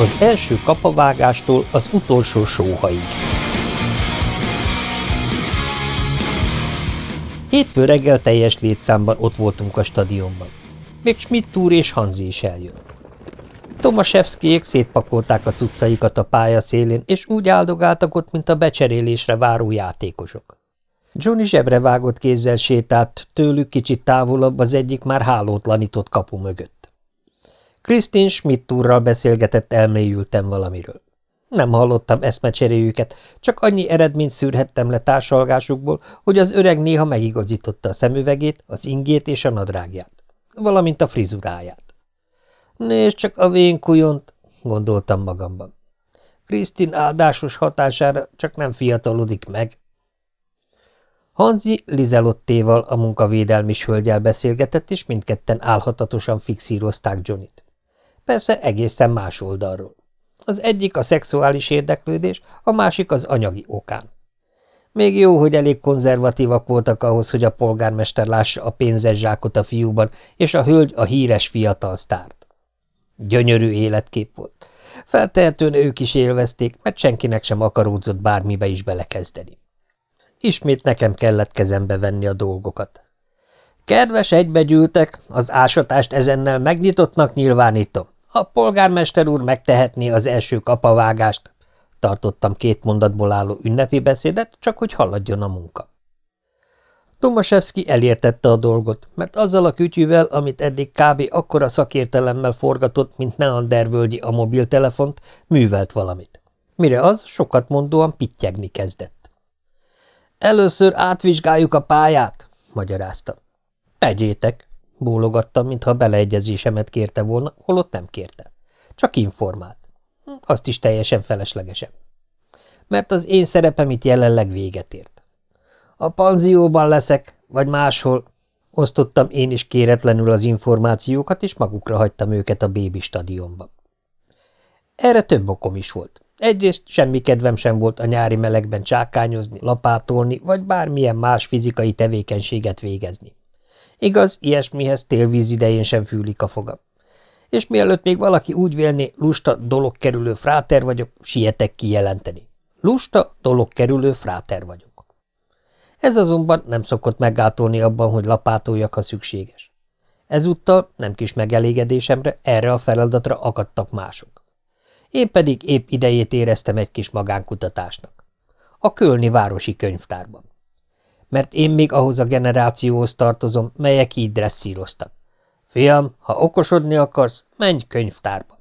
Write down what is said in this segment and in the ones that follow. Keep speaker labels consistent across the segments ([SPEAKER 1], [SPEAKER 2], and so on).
[SPEAKER 1] Az első kapavágástól az utolsó sóhaig. Hétfő reggel teljes létszámban ott voltunk a stadionban. Még Schmidt úr és Hanzi is eljött. Tomaszewskiék szétpakolták a cuccaikat a pálya szélén, és úgy áldogáltak ott, mint a becserélésre váró játékosok. Johnny zsebre vágott kézzel sétált, tőlük kicsit távolabb az egyik már hálótlanított kapu mögött. Krisztin Schmidt úrral beszélgetett elmélyültem valamiről. Nem hallottam eszmecseréjüket, csak annyi eredményt szűrhettem le társalgásukból, hogy az öreg néha megigazította a szemüvegét, az ingét és a nadrágját, valamint a frizuráját. Nézd csak a vénkujont, gondoltam magamban. Krisztin áldásos hatására csak nem fiatalodik meg. Hanzi Lizelottéval a munkavédelmi hölgyel beszélgetett, és mindketten álhatatosan fixírozták Johnnyt. Persze egészen más oldalról. Az egyik a szexuális érdeklődés, a másik az anyagi okán. Még jó, hogy elég konzervatívak voltak ahhoz, hogy a polgármester lássa a pénzes zsákot a fiúban, és a hölgy a híres fiatal sztárt. Gyönyörű életkép volt. Feltehetően ők is élvezték, mert senkinek sem akaródzott bármibe is belekezdeni. Ismét nekem kellett kezembe venni a dolgokat. Kedves egybegyűltek, az ásatást ezennel megnyitottnak nyilvánítom. A polgármester úr megtehetné az első kapavágást. Tartottam két mondatból álló ünnepi beszédet, csak hogy haladjon a munka. Tomaszewski elértette a dolgot, mert azzal a kütyűvel, amit eddig kb. akkora szakértelemmel forgatott, mint Neandervölgyi a mobiltelefont, művelt valamit. Mire az sokat mondóan pittyegni kezdett. Először átvizsgáljuk a pályát, magyarázta. Tegyétek, bólogattam, mintha beleegyezésemet kérte volna, holott nem kérte. Csak informált. Azt is teljesen feleslegesen. Mert az én szerepem itt jelenleg véget ért. A panzióban leszek, vagy máshol. Osztottam én is kéretlenül az információkat, és magukra hagytam őket a bébi stadionba. Erre több okom is volt. Egyrészt semmi kedvem sem volt a nyári melegben csákányozni, lapátolni, vagy bármilyen más fizikai tevékenységet végezni. Igaz, ilyesmihez télvíz idején sem fűlik a fogam. És mielőtt még valaki úgy vélné, lusta, dolog kerülő fráter vagyok, sietek kijelenteni. Lusta, dolog kerülő fráter vagyok. Ez azonban nem szokott meggátolni abban, hogy lapátoljak, ha szükséges. Ezúttal, nem kis megelégedésemre, erre a feladatra akadtak mások. Én pedig épp idejét éreztem egy kis magánkutatásnak. A Kölni Városi Könyvtárban. Mert én még ahhoz a generációhoz tartozom, melyek így dresszíroztak. Fiam, ha okosodni akarsz, menj könyvtárba.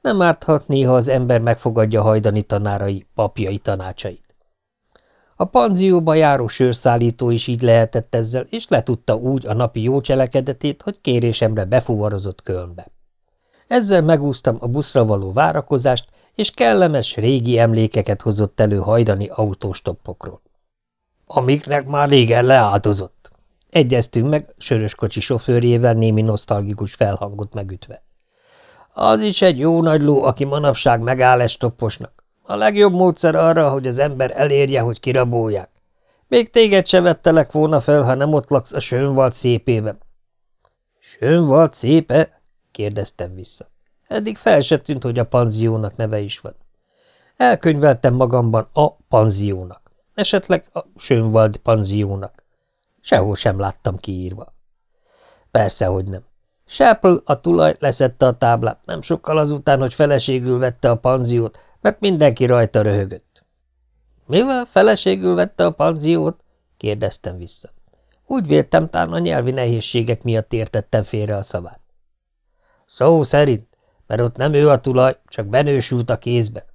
[SPEAKER 1] Nem árthat néha az ember megfogadja hajdani tanárai, papjai tanácsait. A panzióba járó sörszállító is így lehetett ezzel, és letudta úgy a napi jó cselekedetét, hogy kérésemre befuvarozott Kölnbe. Ezzel megúztam a buszra való várakozást, és kellemes, régi emlékeket hozott elő hajdani autóstoppokról. Amiknek már régen leáldozott. Egyeztünk meg söröskocsi sofőrjével némi nosztalgikus felhangot megütve. Az is egy jó nagy ló, aki manapság megáll egy stopposnak. A legjobb módszer arra, hogy az ember elérje, hogy kirabolják. Még téged se vettelek volna fel, ha nem ott laksz a Sönvald szépében. Sönvald szépe? kérdeztem vissza. Eddig fel se tűnt, hogy a panziónak neve is van. Elkönyveltem magamban a panziónak, esetleg a Sönvald panziónak. Sehol sem láttam kiírva. Persze, hogy nem. Sápl a tulaj leszette a táblát, nem sokkal azután, hogy feleségül vette a panziót, mert mindenki rajta röhögött. – Mivel feleségül vette a panziót? – kérdeztem vissza. Úgy véltem, tán a nyelvi nehézségek miatt értettem félre a szavát. – Szó szerint, mert ott nem ő a tulaj, csak benősült a kézbe.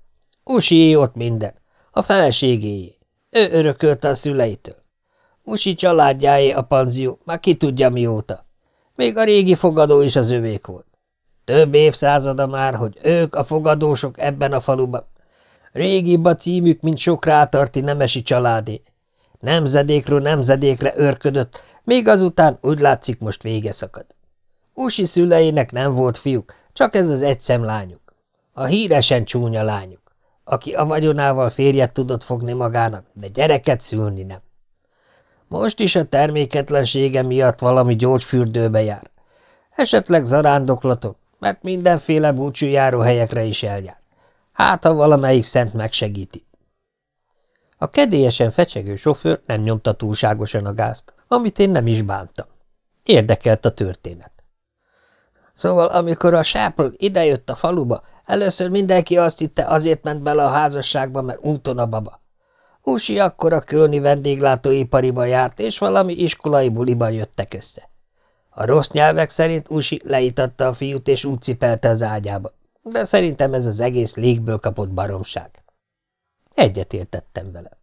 [SPEAKER 1] Usié ott minden, a feleségéjé. Ő örökölte a szüleitől. Usi családjáé a panzió, már ki tudja mióta. Még a régi fogadó is az övék volt. Több évszázada már, hogy ők a fogadósok ebben a faluban. Régibb a címük, mint sok rátarti nemesi családé. Nemzedékről nemzedékre örködött, még azután úgy látszik most vége szakad. Usi szüleinek nem volt fiúk, csak ez az egy lányuk. A híresen csúnya lányuk, aki a vagyonával férjet tudott fogni magának, de gyereket szülni nem. Most is a terméketlensége miatt valami gyógyfürdőbe jár. Esetleg zarándoklatok, mert mindenféle búcsújáró helyekre is eljár. Hát, ha valamelyik szent megsegíti. A kedélyesen fecsegő sofőr nem nyomta túlságosan a gázt, amit én nem is bántam. Érdekelt a történet. Szóval, amikor a sápl idejött a faluba, először mindenki azt hitte, azért ment bele a házasságba, mert úton a baba. Usi akkor a kölni vendéglátóipariba járt, és valami iskolai buliban jöttek össze. A rossz nyelvek szerint Usi leítatta a fiút, és úgy cipelte az ágyába. De szerintem ez az egész légből kapott baromság. Egyet értettem vele.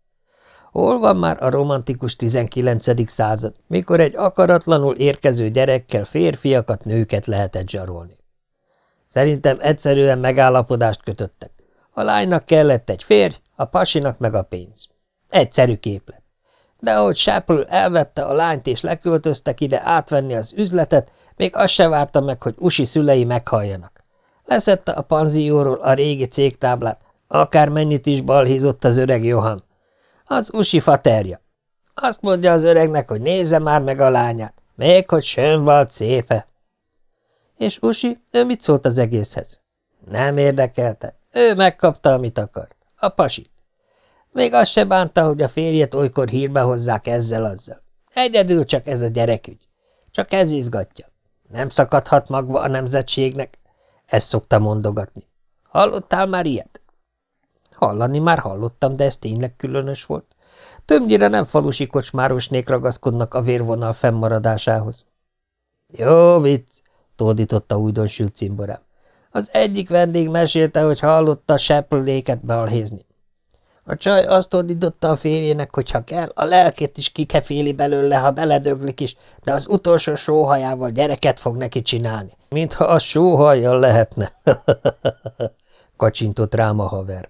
[SPEAKER 1] Hol van már a romantikus 19. század, mikor egy akaratlanul érkező gyerekkel férfiakat, nőket lehetett zsarolni? Szerintem egyszerűen megállapodást kötöttek. A lánynak kellett egy férj, a pasinak meg a pénz. Egyszerű képlet. De ahogy Sápl elvette a lányt és leköltöztek ide átvenni az üzletet, még azt se várta meg, hogy usi szülei meghalljanak. Leszette a panzióról a régi cégtáblát, akármennyit is balhízott az öreg Johan. Az usi faterja. Azt mondja az öregnek, hogy nézze már meg a lányát, még hogy volt szépe. És Usi, ő mit szólt az egészhez? Nem érdekelte. Ő megkapta, amit akart. A pasit. Még azt se bánta, hogy a férjet olykor hírbe hozzák ezzel-azzal. Egyedül csak ez a gyerekügy. Csak ez izgatja. Nem szakadhat magva a nemzetségnek. Ezt szokta mondogatni. Hallottál már ilyet? Hallani már hallottam, de ez tényleg különös volt. Többnyire nem falusi kocsmárosnék ragaszkodnak a vérvonal fennmaradásához. Jó vicc, tódította újdonsült cimborám. Az egyik vendég mesélte, hogy hallotta seppléket bealhézni. A csaj azt ordította a férjének, hogy ha kell, a lelkét is kikeféli belőle, ha beledöglik is, de az utolsó sóhajával gyereket fog neki csinálni. Mintha a sóhajjal lehetne, kacsintott rám a haver.